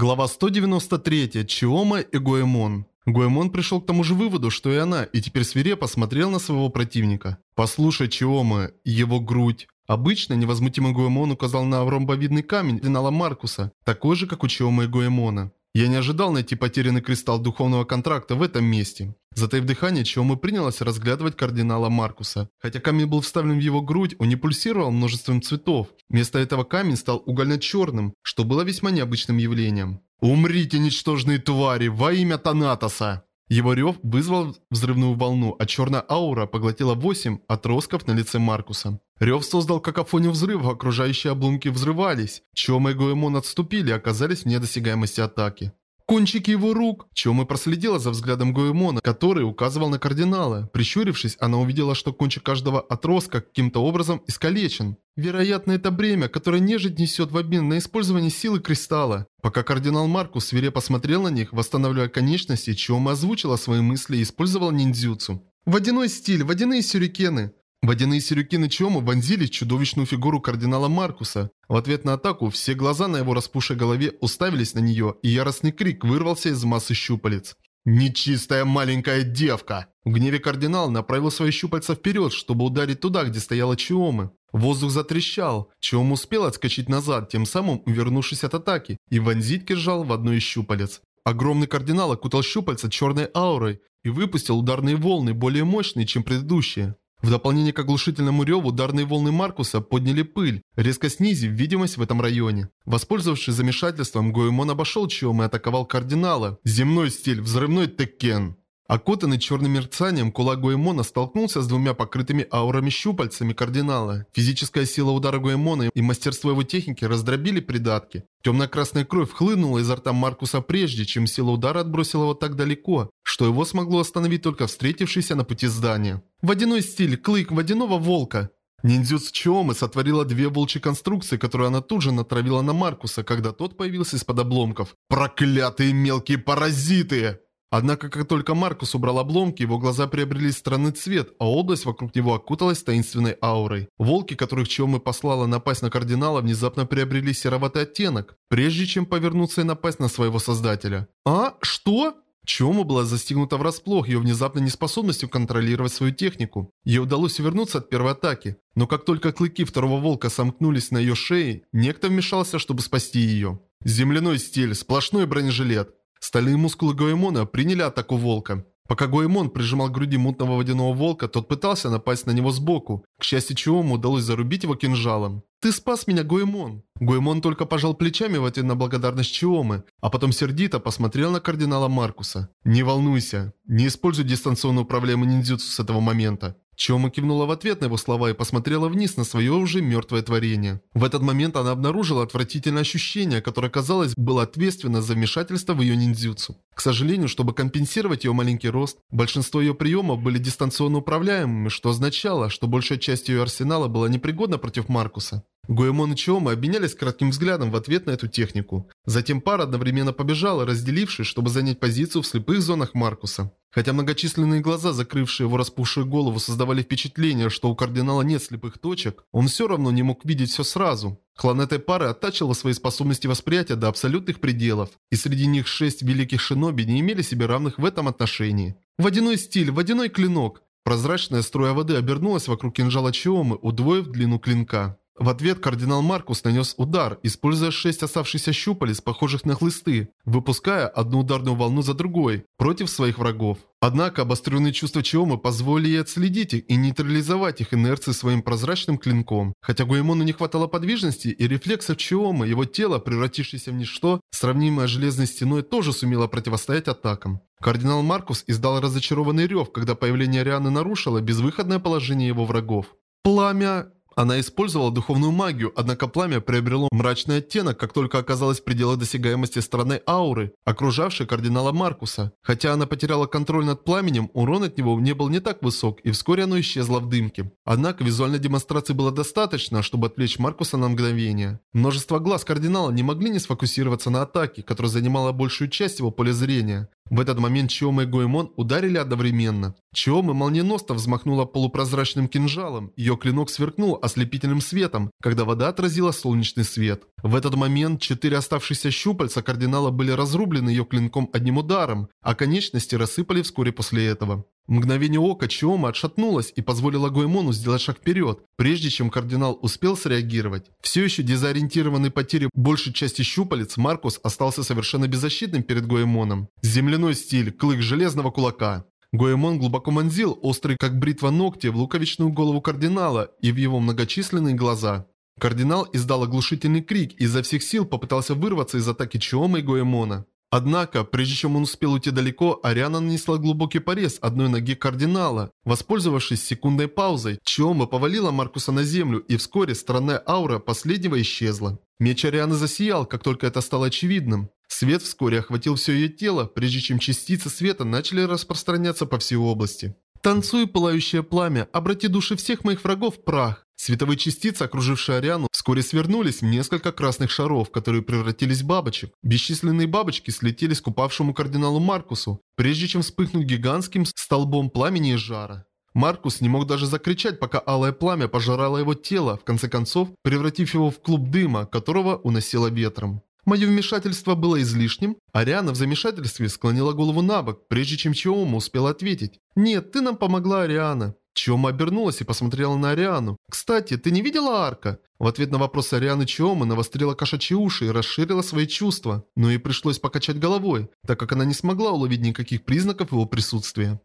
Глава 193. Чиома и Гоэмон. Гоэмон пришел к тому же выводу, что и она, и теперь свирепо смотрел на своего противника. «Послушай, Чиома, его грудь». Обычно невозмутимый Гоэмон указал на ромбовидный камень Динала Маркуса, такой же, как у Чиома и Гоэмона. Я не ожидал найти потерянный кристалл духовного контракта в этом месте. Затаив дыхание, чего мы принялось разглядывать кардинала Маркуса. Хотя камень был вставлен в его грудь, он не пульсировал множеством цветов. Вместо этого камень стал угольно-черным, что было весьма необычным явлением. «Умрите, ничтожные твари, во имя Танатоса!» Его рев вызвал взрывную волну, а черная аура поглотила восемь отростков на лице Маркуса. Рев создал какофонию взрыва, окружающие обломки взрывались. Чома и Гоэмон отступили и оказались вне досягаемости атаки. Кончики его рук! Чома проследила за взглядом Гоэмона, который указывал на кардинала. Прищурившись, она увидела, что кончик каждого отростка каким-то образом искалечен. Вероятно, это бремя, которое нежить несет в обмен на использование силы кристалла. Пока кардинал Маркус свирепо смотрел на них, восстанавливая конечности, Чиома озвучила свои мысли и использовала ниндзюцу. Водяной стиль, водяные сюрикены. Водяные сюрикены Чиома вонзились в чудовищную фигуру кардинала Маркуса. В ответ на атаку все глаза на его распухшей голове уставились на нее, и яростный крик вырвался из массы щупалец. «Нечистая маленькая девка!» В гневе кардинал направил свои щупальца вперед, чтобы ударить туда, где стояла Чиомы. Воздух затрещал. Чиом успел отскочить назад, тем самым увернувшись от атаки, и вонзить кинжал в одно из щупалец. Огромный кардинал окутал щупальца черной аурой и выпустил ударные волны, более мощные, чем предыдущие. В дополнение к оглушительному реву ударные волны Маркуса подняли пыль, резко снизив видимость в этом районе. Воспользовавшись замешательством, Гоэмон обошел Чиом и атаковал кардинала. Земной стиль, взрывной Теккен. Окутанный черным мерцанием, кулак Гуэмона столкнулся с двумя покрытыми аурами щупальцами кардинала. Физическая сила удара Гуэмона и мастерство его техники раздробили придатки. Темно-красная кровь хлынула изо рта Маркуса прежде, чем сила удара отбросила его так далеко, что его смогло остановить только встретившееся на пути здания. Водяной стиль, клык водяного волка. Ниндзюц Чиомы сотворила две волчьи конструкции, которые она тут же натравила на Маркуса, когда тот появился из-под обломков. «Проклятые мелкие паразиты!» Однако, как только Маркус убрал обломки, его глаза приобрели странный цвет, а область вокруг него окуталась таинственной аурой. Волки, которых Чиомы послала напасть на кардинала, внезапно приобрели сероватый оттенок, прежде чем повернуться и напасть на своего создателя. «А? Что?» Чиома была застигнута врасплох ее внезапной неспособностью контролировать свою технику. Ей удалось увернуться от первой атаки, но как только клыки второго волка сомкнулись на ее шее, некто вмешался, чтобы спасти ее. Земляной стиль, сплошной бронежилет. Стальные мускулы Гоэмона приняли атаку волка. Пока Гоэмон прижимал к груди мутного водяного волка, тот пытался напасть на него сбоку. К счастью, Чиому удалось зарубить его кинжалом. «Ты спас меня, Гоэмон!» Гоэмон только пожал плечами в ответ на благодарность Чиомы, а потом сердито посмотрел на кардинала Маркуса. «Не волнуйся, не используй дистанционно управляемый ниндзюцу с этого момента. Чома кивнула в ответ на его слова и посмотрела вниз на свое уже мертвое творение. В этот момент она обнаружила отвратительное ощущение, которое, казалось, было ответственно за вмешательство в ее ниндзюцу. К сожалению, чтобы компенсировать ее маленький рост, большинство ее приемов были дистанционно управляемыми, что означало, что большая часть ее арсенала была непригодна против Маркуса. Гуэмон и Чиома обменялись кратким взглядом в ответ на эту технику. Затем пара одновременно побежала, разделившись, чтобы занять позицию в слепых зонах Маркуса. Хотя многочисленные глаза, закрывшие его распухшую голову, создавали впечатление, что у кардинала нет слепых точек, он все равно не мог видеть все сразу. Клан этой пары оттачивал свои способности восприятия до абсолютных пределов, и среди них шесть великих шиноби не имели себе равных в этом отношении. Водяной стиль, водяной клинок. Прозрачная струя воды обернулась вокруг кинжала Чиомы, удвоив длину клинка. В ответ кардинал Маркус нанес удар, используя шесть оставшихся щупалец, похожих на хлысты, выпуская одну ударную волну за другой, против своих врагов. Однако обостренные чувства Чиомы позволили ей отследить их и нейтрализовать их инерции своим прозрачным клинком. Хотя Гуэмону не хватало подвижности и рефлексов Чиомы, его тело, превратившееся в ничто, сравнимое с железной стеной, тоже сумело противостоять атакам. Кардинал Маркус издал разочарованный рев, когда появление Арианы нарушило безвыходное положение его врагов. Пламя... Она использовала духовную магию, однако пламя приобрело мрачный оттенок, как только оказалось в пределах досягаемости стороны ауры, окружавшей кардинала Маркуса. Хотя она потеряла контроль над пламенем, урон от него не был не так высок, и вскоре оно исчезло в дымке. Однако визуальной демонстрации было достаточно, чтобы отвлечь Маркуса на мгновение. Множество глаз кардинала не могли не сфокусироваться на атаке, которая занимала большую часть его поля зрения. В этот момент Чиома и Гоэмон ударили одновременно. Чиома молниеносно взмахнула полупрозрачным кинжалом. Ее клинок сверкнул ослепительным светом, когда вода отразила солнечный свет. В этот момент четыре оставшиеся щупальца кардинала были разрублены ее клинком одним ударом, а конечности рассыпали вскоре после этого. Мгновение ока Чиома отшатнулась и позволила Гуэмону сделать шаг вперед, прежде чем кардинал успел среагировать. Все еще дезориентированный потерей большей части щупалец, Маркус остался совершенно беззащитным перед Гуэмоном. Земляной стиль, клык железного кулака. Гоэмон глубоко вонзил, острый как бритва ногти, в луковичную голову кардинала и в его многочисленные глаза. Кардинал издал оглушительный крик и изо всех сил попытался вырваться из атаки Чиома и Гоэмона. Однако, прежде чем он успел уйти далеко, Ариана нанесла глубокий порез одной ноги кардинала. Воспользовавшись секундной паузой, Чиома повалила Маркуса на землю, и вскоре странная аура последнего исчезла. Меч Арианы засиял, как только это стало очевидным. Свет вскоре охватил все ее тело, прежде чем частицы света начали распространяться по всей области. «Танцуй, пылающее пламя, обрати души всех моих врагов в прах!» Световые частицы, окружившие Ариану, вскоре свернулись в несколько красных шаров, которые превратились в бабочек. Бесчисленные бабочки слетелись к упавшему кардиналу Маркусу, прежде чем вспыхнуть гигантским столбом пламени и жара. Маркус не мог даже закричать, пока алое пламя пожирало его тело, в конце концов, превратив его в клуб дыма, которого уносило ветром. Мое вмешательство было излишним. Ариана в замешательстве склонила голову на бок, прежде чем Чиома успела ответить. «Нет, ты нам помогла, Ариана». Чиома обернулась и посмотрела на Ариану. «Кстати, ты не видела Арка?» В ответ на вопрос Арианы Чиома навострила кошачьи уши и расширила свои чувства, но ей пришлось покачать головой, так как она не смогла уловить никаких признаков его присутствия.